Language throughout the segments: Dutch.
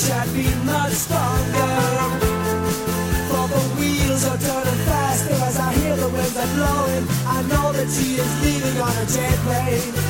wish I'd been much stronger. For the wheels are turning faster as I hear the winds are blowing. I know that she is leaving on a jet plane.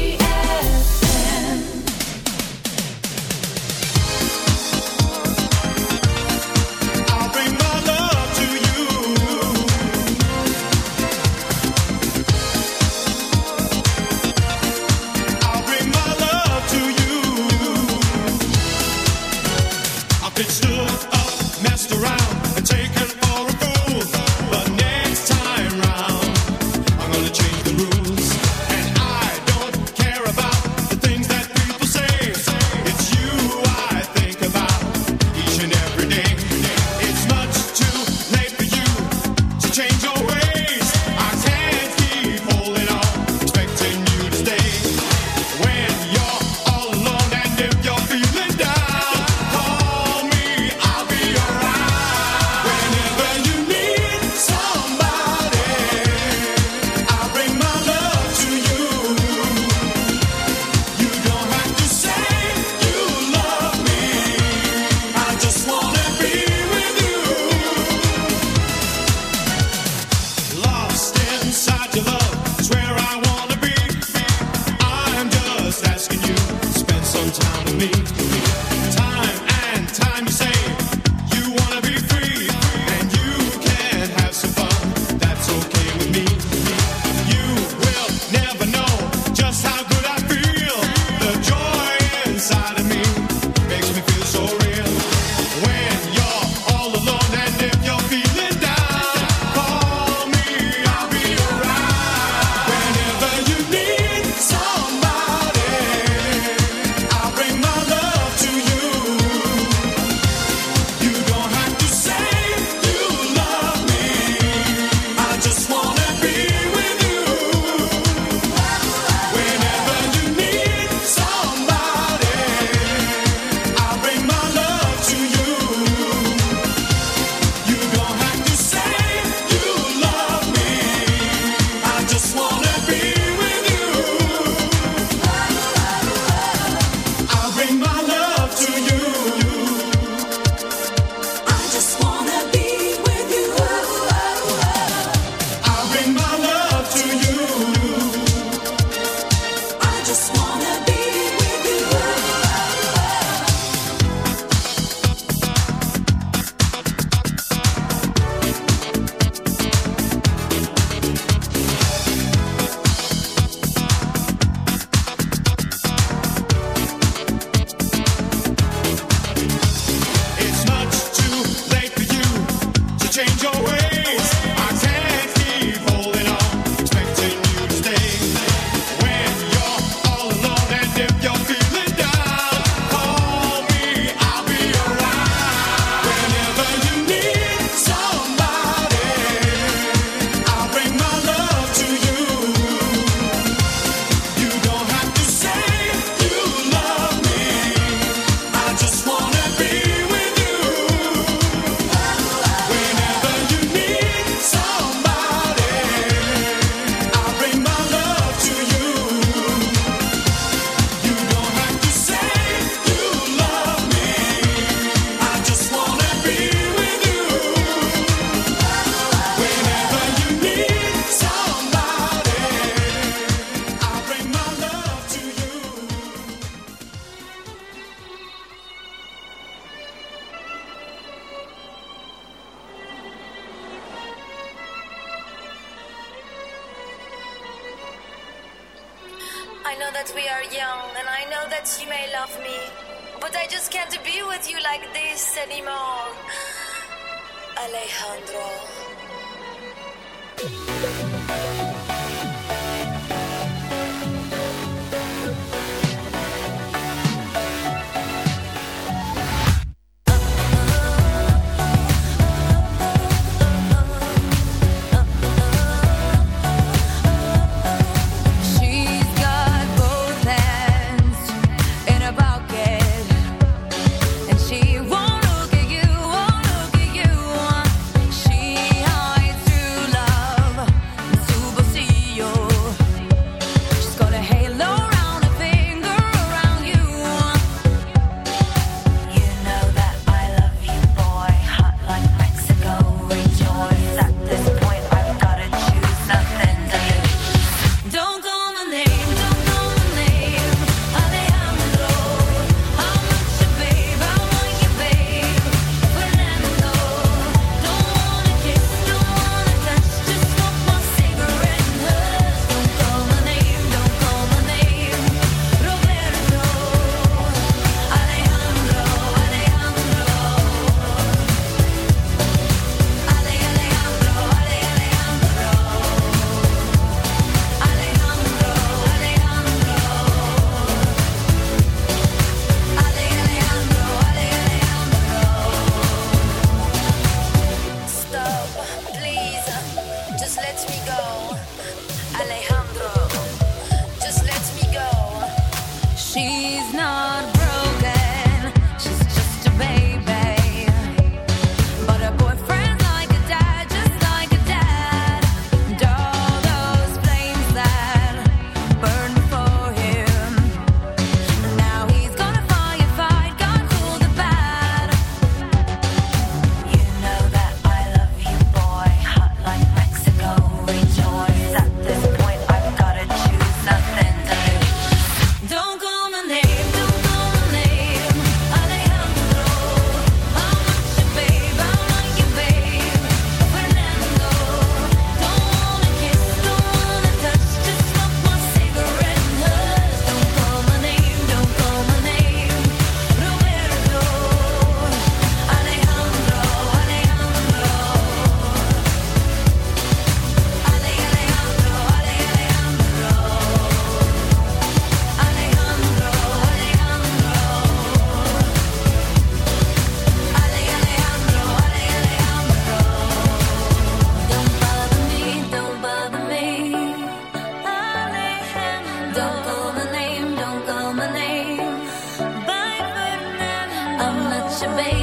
should be.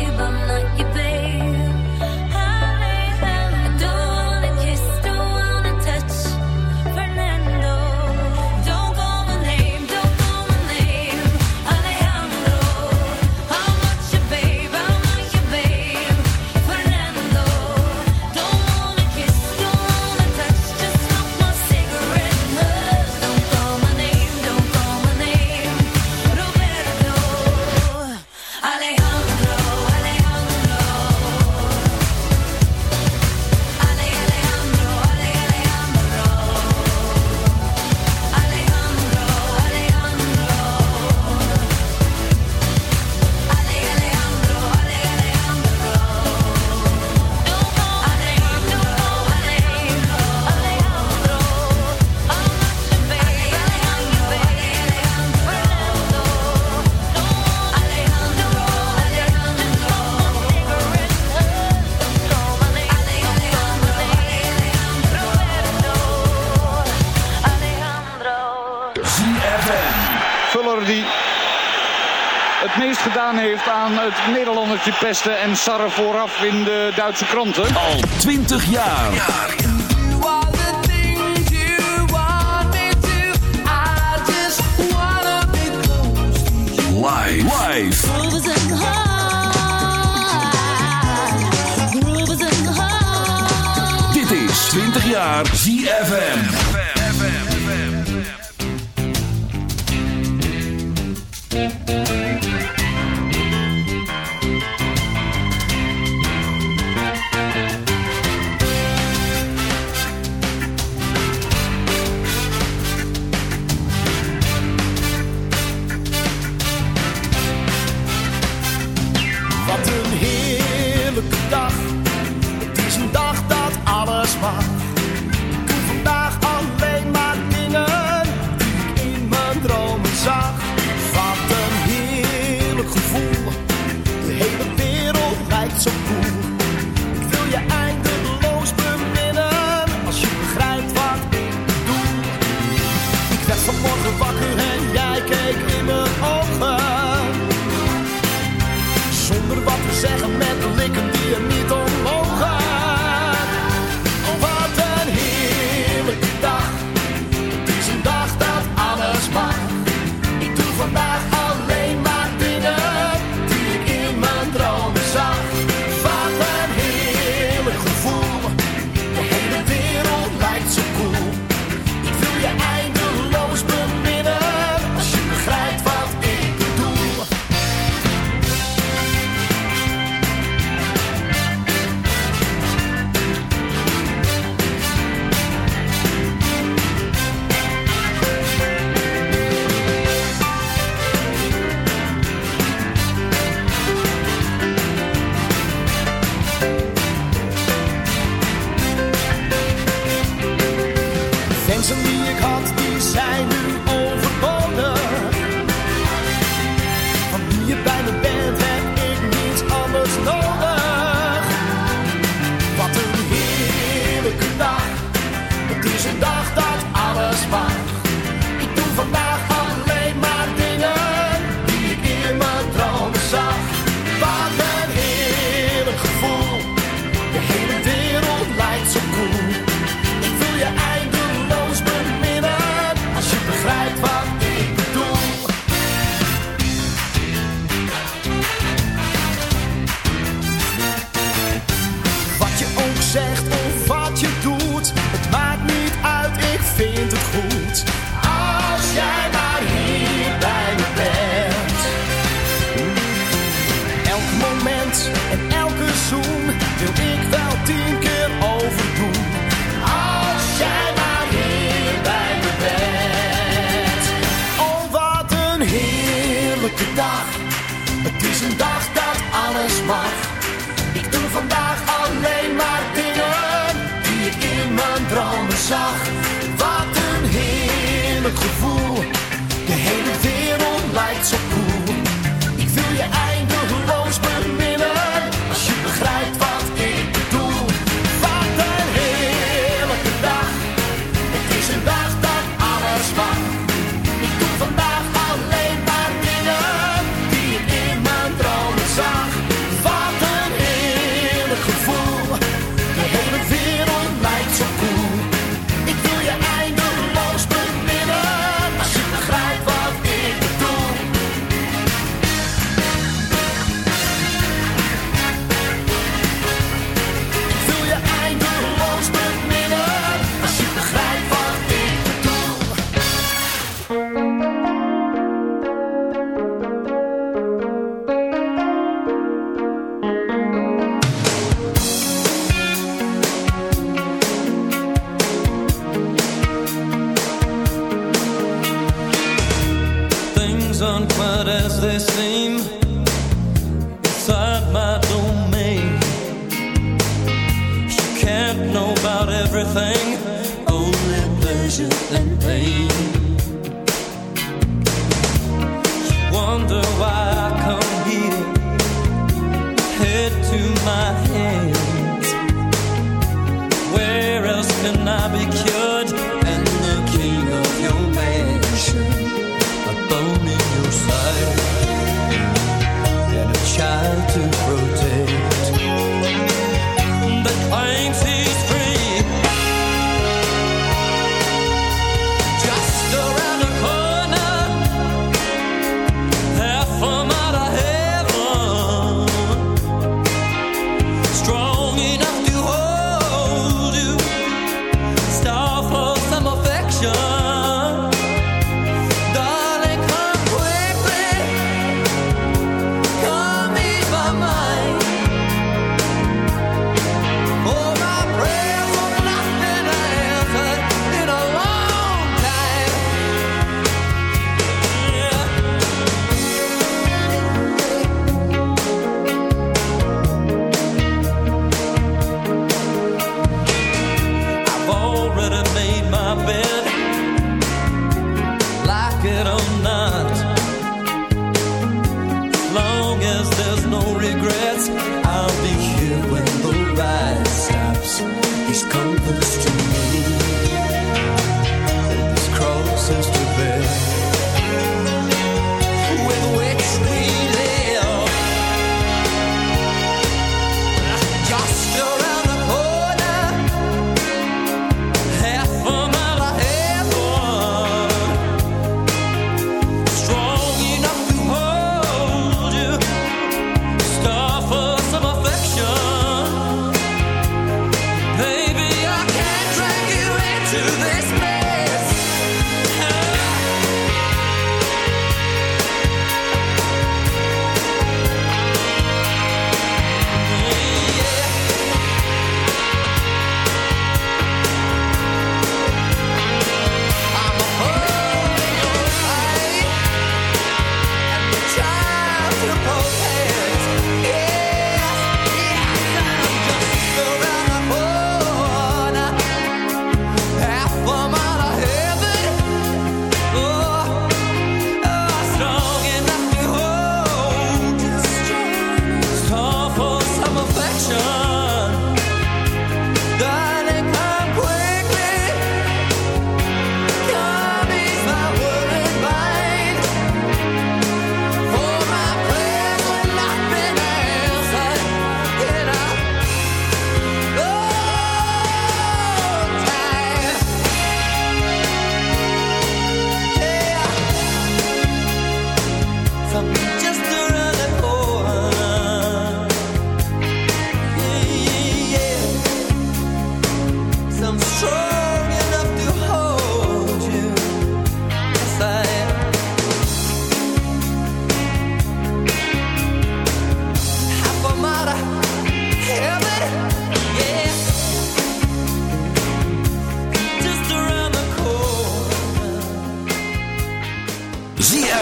protesten en Sarre vooraf in de Duitse kranten. Al 20 jaar. Live. Dit is 20 jaar ZFM. they seem inside my domain. Can't know about everything, only pleasure and pain.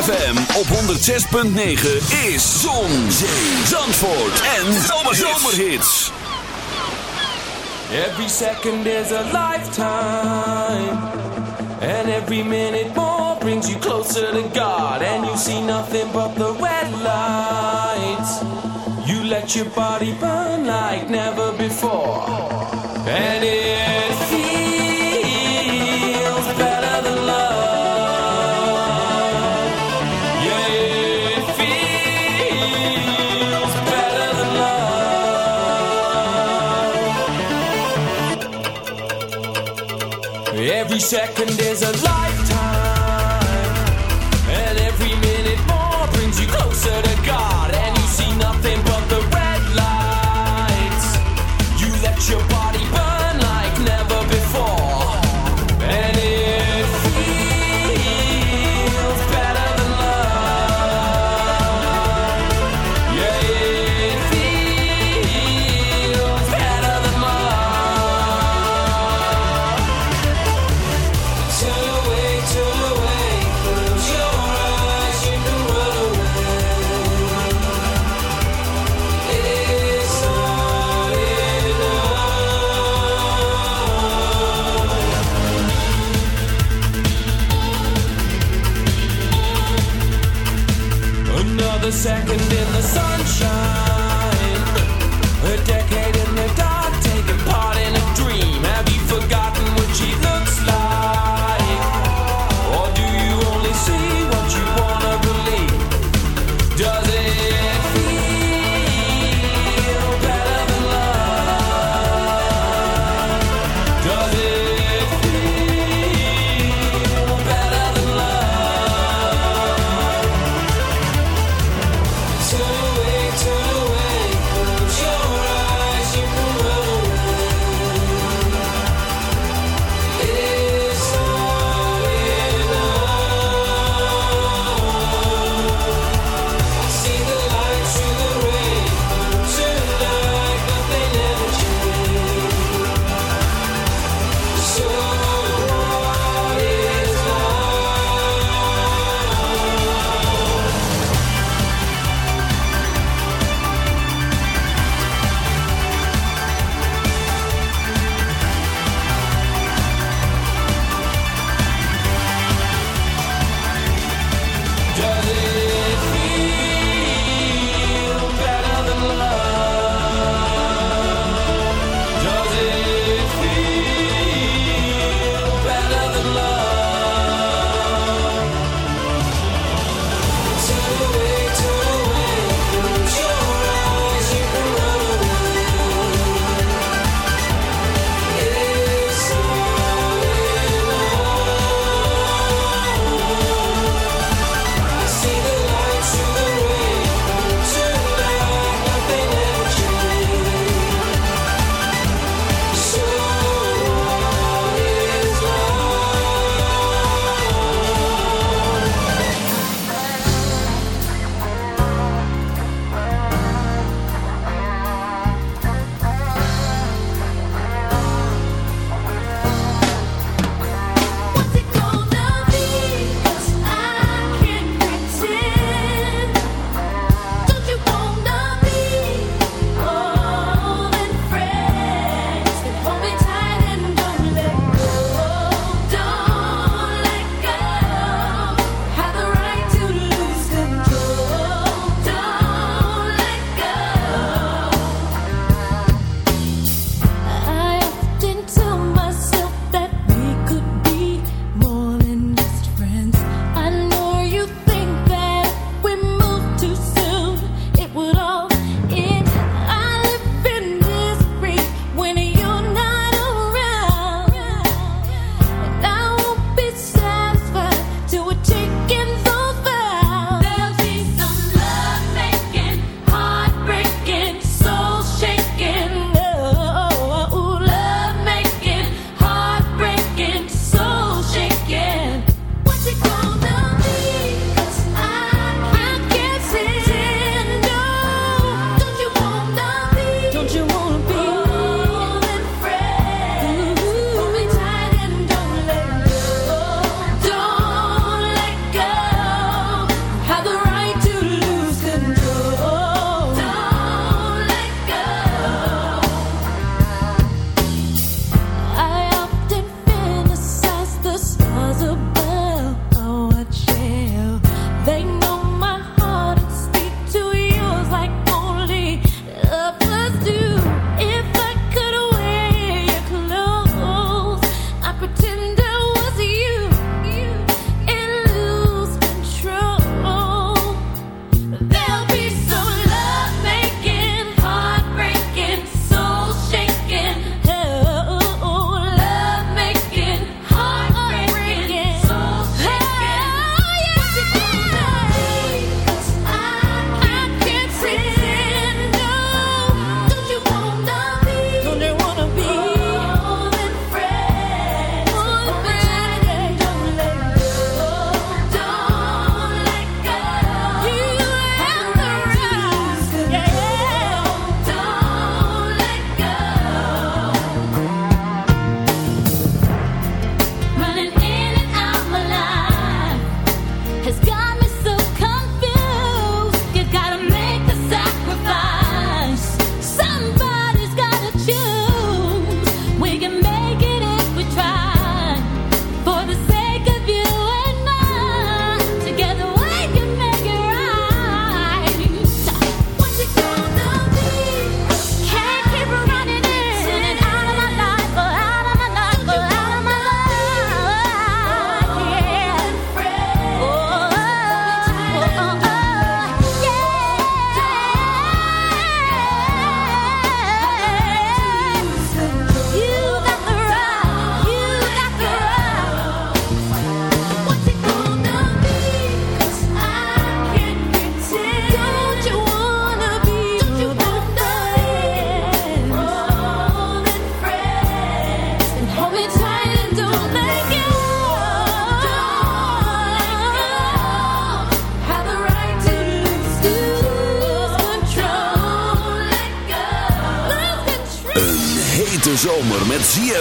ZFM op 106.9 is Zon, Zee, Zandvoort en Zomerhits. Every second is a lifetime. And every minute more brings you closer to God. And you see nothing but the red lights. You let your body burn like never before. And it Every second is a lie.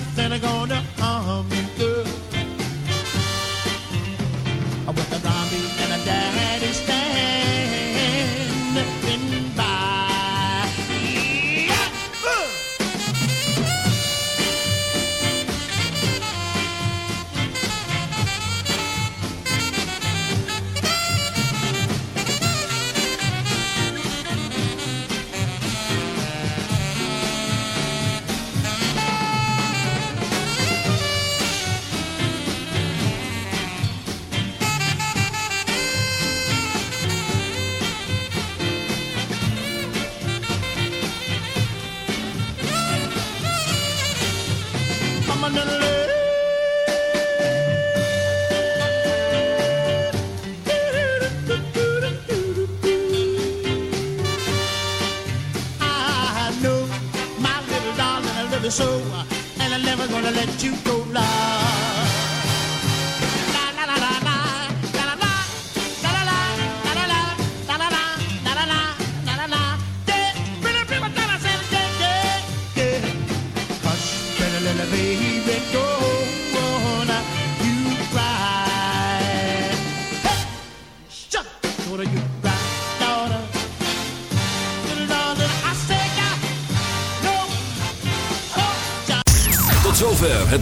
Nothing gonna harm you, girl. With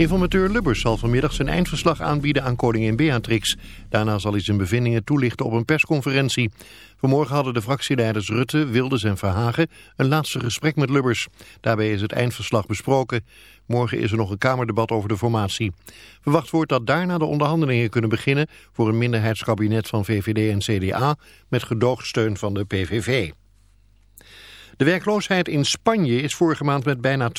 Informateur Lubbers zal vanmiddag zijn eindverslag aanbieden aan koningin Beatrix. Daarna zal hij zijn bevindingen toelichten op een persconferentie. Vanmorgen hadden de fractieleiders Rutte, Wilders en Verhagen een laatste gesprek met Lubbers. Daarbij is het eindverslag besproken. Morgen is er nog een kamerdebat over de formatie. Verwacht wordt dat daarna de onderhandelingen kunnen beginnen... voor een minderheidskabinet van VVD en CDA... met gedoogsteun van de PVV. De werkloosheid in Spanje is vorige maand met bijna 2%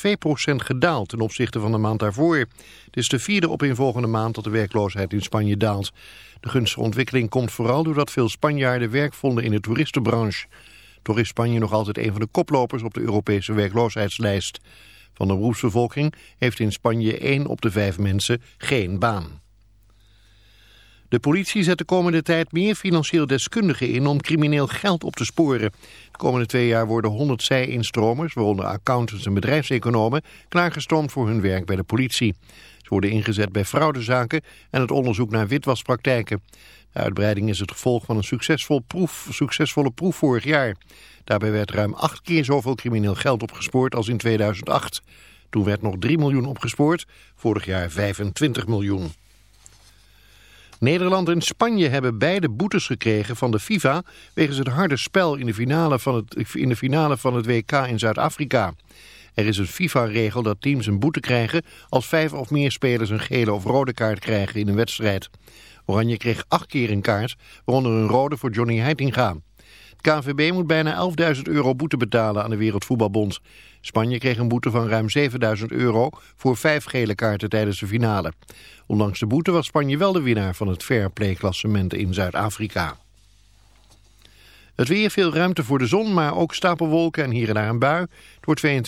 gedaald ten opzichte van de maand daarvoor. Het is de vierde opeenvolgende maand dat de werkloosheid in Spanje daalt. De gunstige ontwikkeling komt vooral doordat veel Spanjaarden werk vonden in de toeristenbranche. Toch is Spanje nog altijd een van de koplopers op de Europese werkloosheidslijst. Van de beroepsbevolking heeft in Spanje 1 op de 5 mensen geen baan. De politie zet de komende tijd meer financieel deskundigen in om crimineel geld op te sporen. De komende twee jaar worden 100 zij-instromers, waaronder accountants en bedrijfseconomen, klaargestoomd voor hun werk bij de politie. Ze worden ingezet bij fraudezaken en het onderzoek naar witwaspraktijken. De uitbreiding is het gevolg van een succesvol proef, succesvolle proef vorig jaar. Daarbij werd ruim acht keer zoveel crimineel geld opgespoord als in 2008. Toen werd nog 3 miljoen opgespoord, vorig jaar 25 miljoen. Nederland en Spanje hebben beide boetes gekregen van de FIFA... wegens het harde spel in de finale van het, in de finale van het WK in Zuid-Afrika. Er is een FIFA-regel dat teams een boete krijgen... als vijf of meer spelers een gele of rode kaart krijgen in een wedstrijd. Oranje kreeg acht keer een kaart, waaronder een rode voor Johnny Heitinga. Het KNVB moet bijna 11.000 euro boete betalen aan de Wereldvoetbalbond. Spanje kreeg een boete van ruim 7.000 euro voor vijf gele kaarten tijdens de finale. Ondanks de boete was Spanje wel de winnaar van het fair play klassement in Zuid-Afrika. Het weer veel ruimte voor de zon, maar ook stapelwolken en hier en daar een bui. Het wordt 22